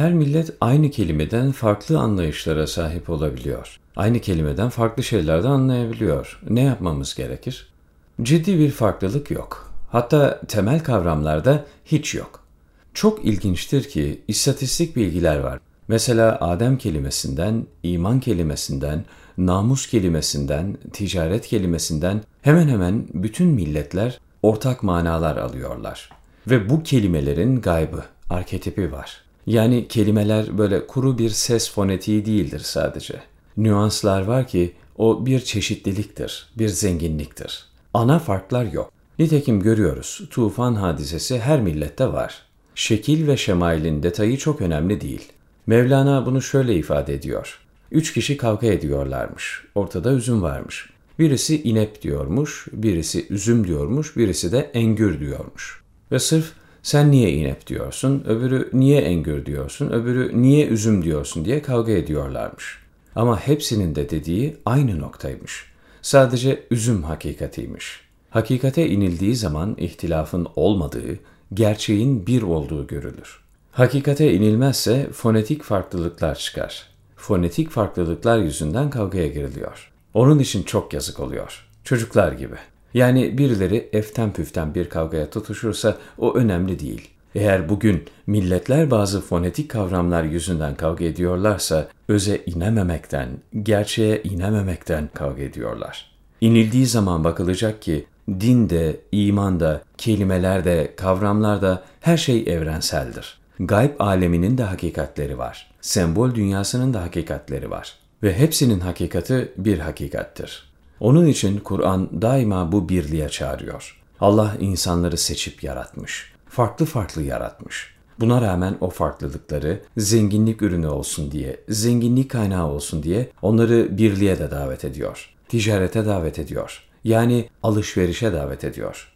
Her millet aynı kelimeden farklı anlayışlara sahip olabiliyor. Aynı kelimeden farklı şeyler de anlayabiliyor. Ne yapmamız gerekir? Ciddi bir farklılık yok. Hatta temel kavramlarda hiç yok. Çok ilginçtir ki istatistik bilgiler var. Mesela Adem kelimesinden, iman kelimesinden, namus kelimesinden, ticaret kelimesinden hemen hemen bütün milletler ortak manalar alıyorlar. Ve bu kelimelerin gaybı, arketipi var. Yani kelimeler böyle kuru bir ses fonetiği değildir sadece. Nüanslar var ki o bir çeşitliliktir, bir zenginliktir. Ana farklar yok. Nitekim görüyoruz, tufan hadisesi her millette var. Şekil ve şemailin detayı çok önemli değil. Mevlana bunu şöyle ifade ediyor. Üç kişi kavga ediyorlarmış. Ortada üzüm varmış. Birisi inep diyormuş, birisi üzüm diyormuş, birisi de engür diyormuş. Ve sırf sen niye inep diyorsun, öbürü niye engür diyorsun, öbürü niye üzüm diyorsun diye kavga ediyorlarmış. Ama hepsinin de dediği aynı noktaymış. Sadece üzüm hakikatiymiş. Hakikate inildiği zaman ihtilafın olmadığı, gerçeğin bir olduğu görülür. Hakikate inilmezse fonetik farklılıklar çıkar. Fonetik farklılıklar yüzünden kavgaya giriliyor. Onun için çok yazık oluyor. Çocuklar gibi. Yani birileri eften püften bir kavgaya tutuşursa o önemli değil. Eğer bugün milletler bazı fonetik kavramlar yüzünden kavga ediyorlarsa öze inememekten, gerçeğe inememekten kavga ediyorlar. İnildiği zaman bakılacak ki dinde, imanda, kelimelerde, kavramlarda her şey evrenseldir. Gayb aleminin de hakikatleri var. Sembol dünyasının da hakikatleri var. Ve hepsinin hakikati bir hakikattir. Onun için Kur'an daima bu birliğe çağırıyor. Allah insanları seçip yaratmış. Farklı farklı yaratmış. Buna rağmen o farklılıkları zenginlik ürünü olsun diye, zenginlik kaynağı olsun diye onları birliğe de davet ediyor. Ticarete davet ediyor. Yani alışverişe davet ediyor.